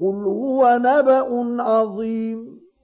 قل هو نبأ عظيم